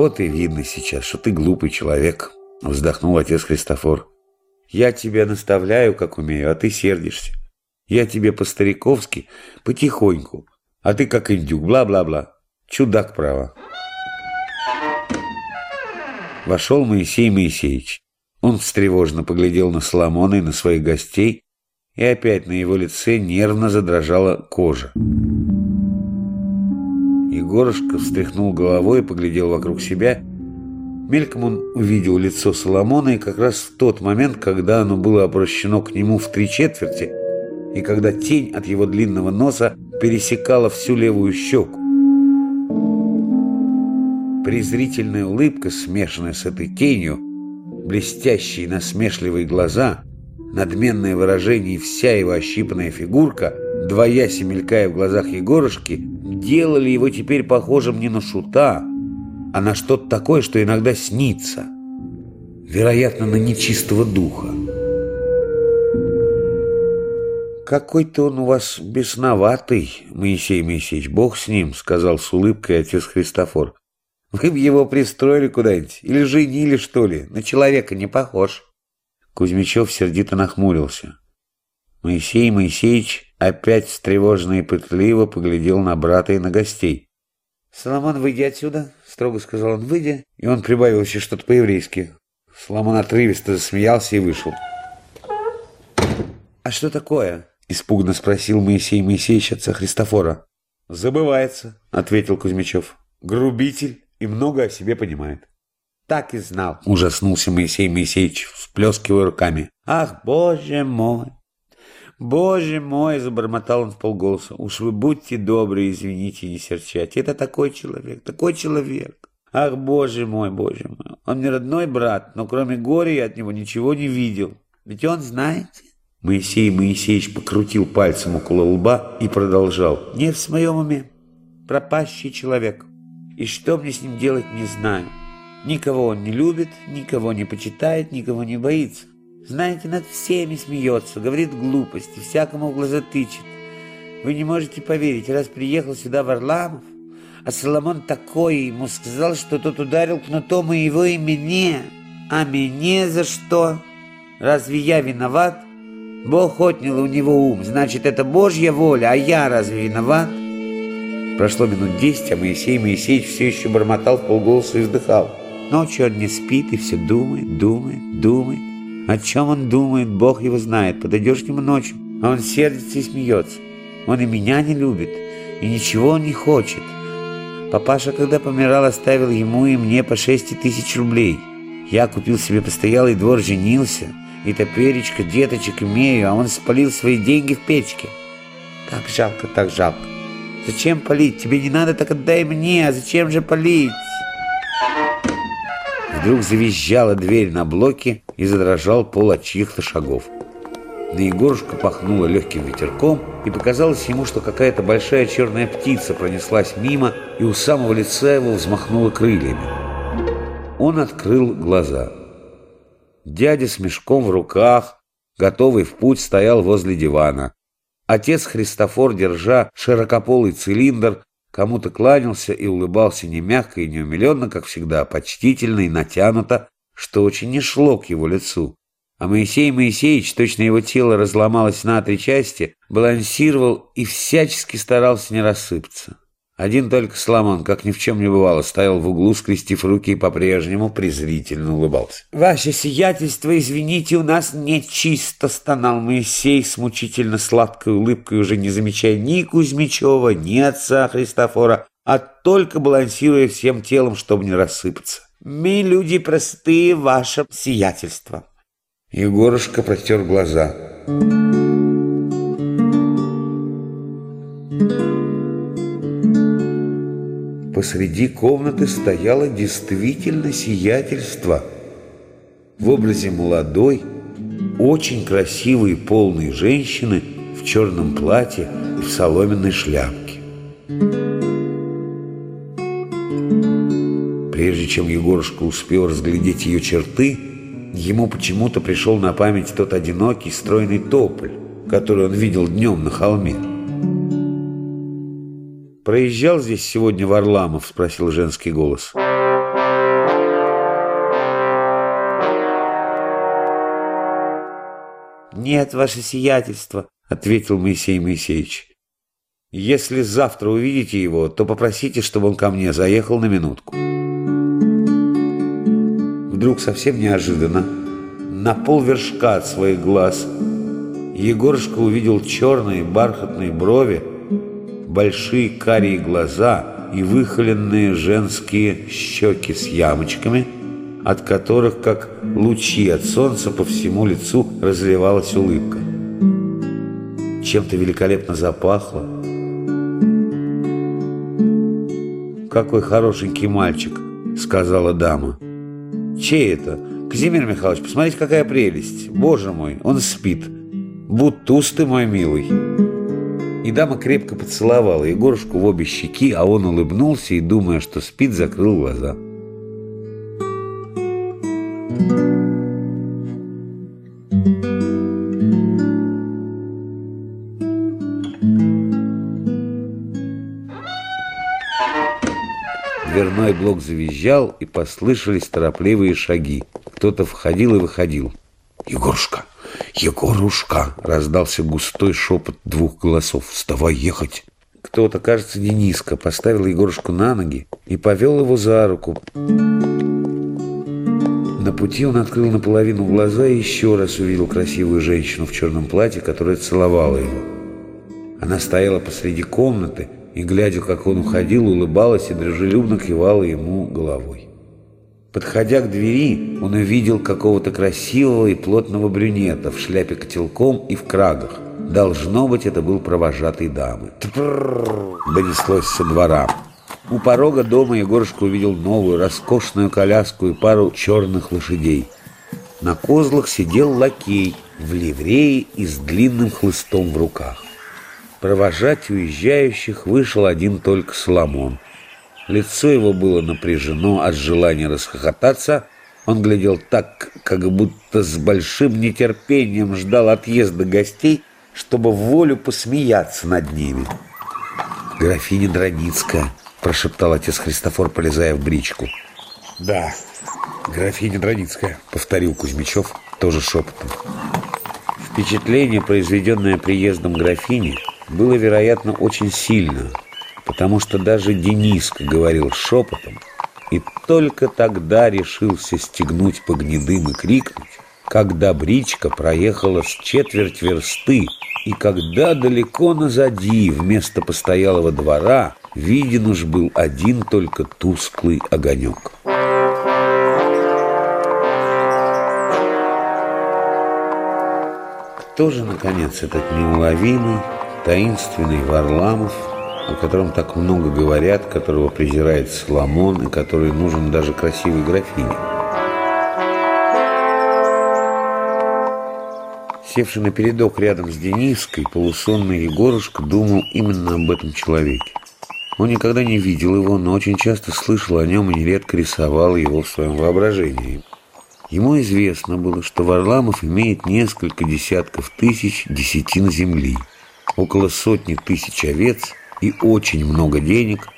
Вот и видно сейчас, что ты глупый человек, вздохнул отец Христофор. Я тебя наставляю, как умею, а ты сердишься. Я тебе по-стариковски, потихоньку, а ты как индюк, бла-бла-бла. Чудак, право. Вошел Моисей Моисеевич. Он встревожно поглядел на Соломона и на своих гостей, и опять на его лице нервно задрожала кожа. Егорушка встряхнул головой и поглядел вокруг себя. Мельком он увидел лицо Соломона, и как раз в тот момент, когда оно было обращено к нему в три четверти, и когда тень от его длинного носа пересекала всю левую щеку. Презрительная улыбка, смешанная с этой тенью, блестящие насмешливые глаза, надменное выражение и вся его ощипанная фигурка, двоясь и мелькая в глазах Егорушки, делали его теперь похожим не на шута, а на что-то такое, что иногда снится, вероятно, на нечистого духа. «Какой-то он у вас бесноватый, Моисей Моисеевич, бог с ним», — сказал с улыбкой отец Христофор. «Вы бы его пристроили куда-нибудь или женили, что ли? На человека не похож». Кузьмичев сердито нахмурился. Моисей Моисеевич опять встревоженно и пытливо поглядел на брата и на гостей. «Соломон, выйди отсюда», — строго сказал он, — «выйди». И он прибавил еще что-то по-еврейски. Соломон отрывисто засмеялся и вышел. «А что такое?» Испуганно спросил Моисей Моисеевич отца Христофора. «Забывается», — ответил Кузьмичев. «Грубитель и много о себе понимает». «Так и знал», — ужаснулся Моисей Моисеевич, всплескивая руками. «Ах, боже мой! Боже мой!» — забормотал он в полголоса. «Уж вы будьте добры, извините, не серчайте. Это такой человек, такой человек. Ах, боже мой, боже мой! Он мне родной брат, но кроме горя я от него ничего не видел. Ведь он, знаете, Моисей Моисеевич покрутил пальцем около лба и продолжал. «Не в своем уме. Пропащий человек. И что мне с ним делать, не знаю. Никого он не любит, никого не почитает, никого не боится. Знаете, над всеми смеется, говорит глупости, всякому в глаза тычет. Вы не можете поверить, раз приехал сюда Варламов, а Соломон такой ему сказал, что тот ударил кнутом и его и мне. А мне за что? Разве я виноват? Бог отнял у него ум, значит, это Божья воля, а я разве виноват? Прошло минут десять, а Моисей Моисеевич все еще бормотал в полголоса и вздыхал. Ночью он не спит и все думает, думает, думает. О чем он думает, Бог его знает. Подойдешь к нему ночью, а он сердится и смеется. Он и меня не любит, и ничего он не хочет. Папаша, когда помирал, оставил ему и мне по шесть тысяч рублей. Я купил себе постоялый двор, женился – и топеречка, деточек имею, а он спалил свои деньги в печке. Так жалко, так жалко. Зачем палить? Тебе не надо, так отдай мне. А зачем же палить? Вдруг завизжала дверь на блоке и задрожал пол от чьих-то шагов. На Егорушка пахнуло легким ветерком, и показалось ему, что какая-то большая черная птица пронеслась мимо и у самого лица его взмахнула крыльями. Он открыл глаза. Дядя с мешком в руках, готовый в путь, стоял возле дивана. Отец Христофор, держа широкополый цилиндр, кому-то кланялся и улыбался не мягко и не умиленно, как всегда, почтительно и натянуто, что очень не шло к его лицу. А Моисей Моисеевич, точно его тело разломалось на три части, балансировал и всячески старался не рассыпаться. Один только Соломон, как ни в чем не бывало, стоял в углу, скрестив руки и по-прежнему презрительно улыбался. «Ваше сиятельство, извините, у нас не чисто», — стонал Моисей с мучительно сладкой улыбкой, уже не замечая ни Кузьмичева, ни отца Христофора, а только балансируя всем телом, чтобы не рассыпаться. «Мы люди простые, ваше сиятельство». Егорушка протер глаза. посреди комнаты стояло действительно сиятельство в образе молодой, очень красивой и полной женщины в черном платье и в соломенной шляпке. Прежде чем Егорушка успел разглядеть ее черты, ему почему-то пришел на память тот одинокий стройный тополь, который он видел днем на холме. «Проезжал здесь сегодня Варламов?» – спросил женский голос. «Нет, ваше сиятельство», – ответил Моисей Моисеевич. «Если завтра увидите его, то попросите, чтобы он ко мне заехал на минутку». Вдруг совсем неожиданно, на полвершка от своих глаз, Егорушка увидел черные бархатные брови, большие карие глаза и выхоленные женские щеки с ямочками, от которых, как лучи от солнца, по всему лицу разливалась улыбка. Чем-то великолепно запахло. «Какой хорошенький мальчик», — сказала дама. «Чей это?» «Казимир Михайлович, посмотрите, какая прелесть! Боже мой, он спит! Бутуз ты мой милый!» И дама крепко поцеловала Егорушку в обе щеки, а он улыбнулся и, думая, что спит, закрыл глаза. Дверной блок завизжал, и послышались торопливые шаги. Кто-то входил и выходил. «Егорушка! Егорушка!» — раздался густой шепот двух голосов. «Вставай ехать!» Кто-то, кажется, Дениска, поставил Егорушку на ноги и повел его за руку. На пути он открыл наполовину глаза и еще раз увидел красивую женщину в черном платье, которая целовала его. Она стояла посреди комнаты и, глядя, как он уходил, улыбалась и дружелюбно кивала ему головой. Подходя к двери, он увидел какого-то красивого и плотного брюнета в шляпе котелком и в крагах. Должно быть, это был провожатый дамы. Донеслось со двора. У порога дома Егорушка увидел новую, роскошную коляску и пару черных лошадей. На козлах сидел лакей в ливрее и с длинным хлыстом в руках. Провожать уезжающих вышел один только Соломон — Лицо его было напряжено от желания расхохотаться. Он глядел так, как будто с большим нетерпением ждал отъезда гостей, чтобы в волю посмеяться над ними. «Графиня Драницкая», — прошептал отец Христофор, полезая в бричку. «Да, графиня Драницкая», — повторил Кузьмичев, тоже шепотом. Впечатление, произведенное приездом графини, было, вероятно, очень сильно — потому что даже Дениска говорил шепотом, и только тогда решился стегнуть по гнедым и крикнуть, когда бричка проехала с четверть версты, и когда далеко назади вместо постоялого двора виден уж был один только тусклый огонек. Кто же, наконец, этот неуловимый, таинственный Варламов – о котором так много говорят, которого презирает Соломон и который нужен даже красивой графине. Севший на передок рядом с Дениской, полусонный Егорушка думал именно об этом человеке. Он никогда не видел его, но очень часто слышал о нем и нередко рисовал его в своем воображении. Ему известно было, что Варламов имеет несколько десятков тысяч десятин земли, около сотни тысяч овец и очень много денег.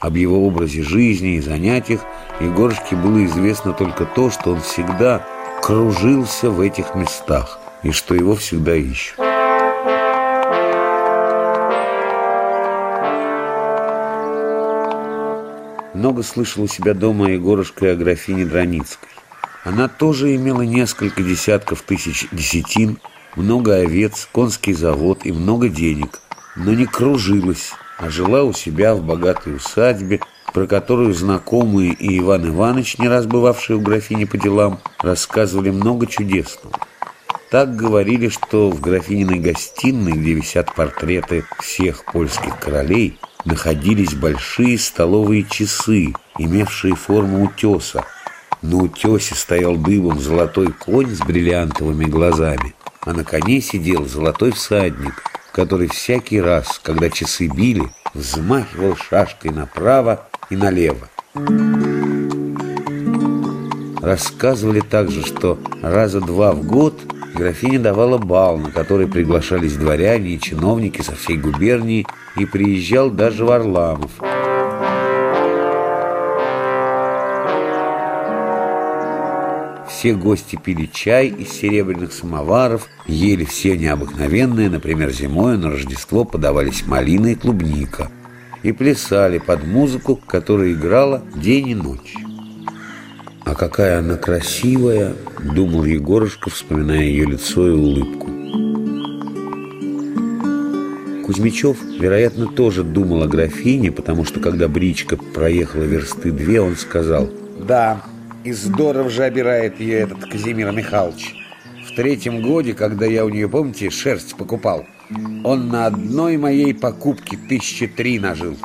Об его образе жизни и занятиях Егорушке было известно только то, что он всегда кружился в этих местах и что его всегда ищут. Много слышал у себя дома Егорушка и о графине Драницкой. Она тоже имела несколько десятков тысяч десятин, много овец, конский завод и много денег, но не кружилась, а жила у себя в богатой усадьбе, про которую знакомые и Иван Иванович, не раз бывавшие у графини по делам, рассказывали много чудесного. Так говорили, что в графининой гостиной, где висят портреты всех польских королей, находились большие столовые часы, имевшие форму утеса. На утесе стоял дыбом золотой конь с бриллиантовыми глазами, а на коне сидел золотой всадник, который всякий раз, когда часы били, взмахивал шашкой направо и налево. Рассказывали также, что раза два в год графиня давала бал, на который приглашались дворяне и чиновники со всей губернии, и приезжал даже Варламов. Все гости пили чай из серебряных самоваров, ели все необыкновенные, например, зимой на Рождество подавались малина и клубника, и плясали под музыку, которая играла день и ночь. «А какая она красивая!» — думал Егорушка, вспоминая ее лицо и улыбку. Кузьмичев, вероятно, тоже думал о графине, потому что, когда бричка проехала версты две, он сказал «Да, и здорово же обирает ее этот Казимир Михайлович. В третьем годе, когда я у нее, помните, шерсть покупал, он на одной моей покупке тысячи три нажил».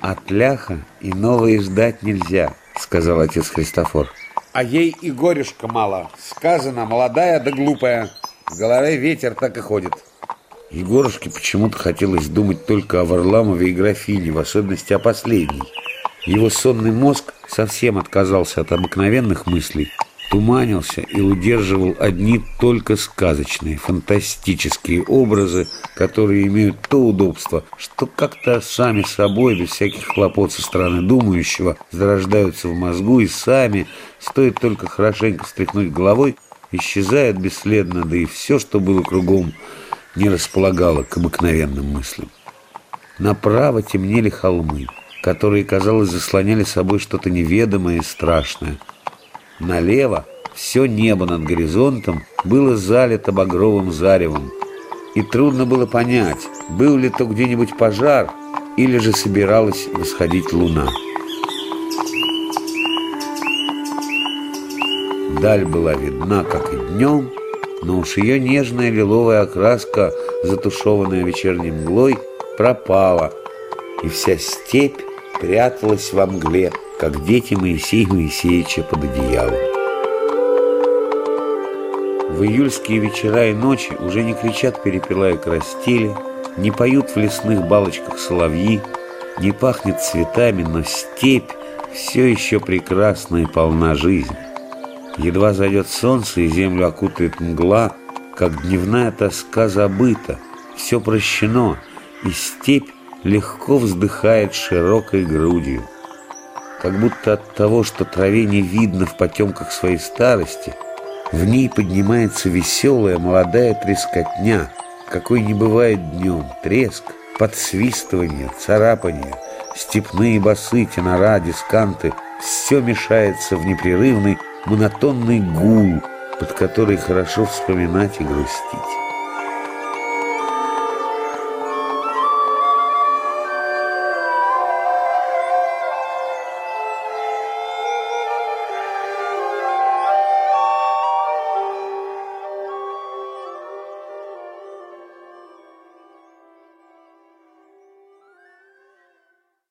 «От ляха и ждать нельзя», сказал отец Христофор. А ей и горюшка мало. Сказано, молодая да глупая. В голове ветер так и ходит. Егорушке почему-то хотелось думать только о Варламове и графине, в особенности о последней. Его сонный мозг совсем отказался от обыкновенных мыслей туманился и удерживал одни только сказочные, фантастические образы, которые имеют то удобство, что как-то сами собой, без всяких хлопот со стороны думающего, зарождаются в мозгу и сами, стоит только хорошенько встряхнуть головой, исчезают бесследно, да и все, что было кругом, не располагало к обыкновенным мыслям. Направо темнели холмы, которые, казалось, заслоняли собой что-то неведомое и страшное – Налево все небо над горизонтом было залито багровым заревом, и трудно было понять, был ли то где-нибудь пожар или же собиралась восходить луна. Даль была видна, как и днем, но уж ее нежная лиловая окраска, затушеванная вечерней мглой, пропала, и вся степь пряталась во мгле, как дети Моисея Моисеевича под одеялом. В июльские вечера и ночи уже не кричат перепела и крастили, не поют в лесных балочках соловьи, не пахнет цветами, но степь все еще прекрасна и полна жизни. Едва зайдет солнце и землю окутает мгла, как дневная тоска забыта, все прощено, и степь легко вздыхает широкой грудью как будто от того, что траве не видно в потемках своей старости, в ней поднимается веселая молодая трескотня, какой не бывает днем, треск, подсвистывание, царапание, степные басы, тенора, дисканты, все мешается в непрерывный монотонный гул, под который хорошо вспоминать и грустить.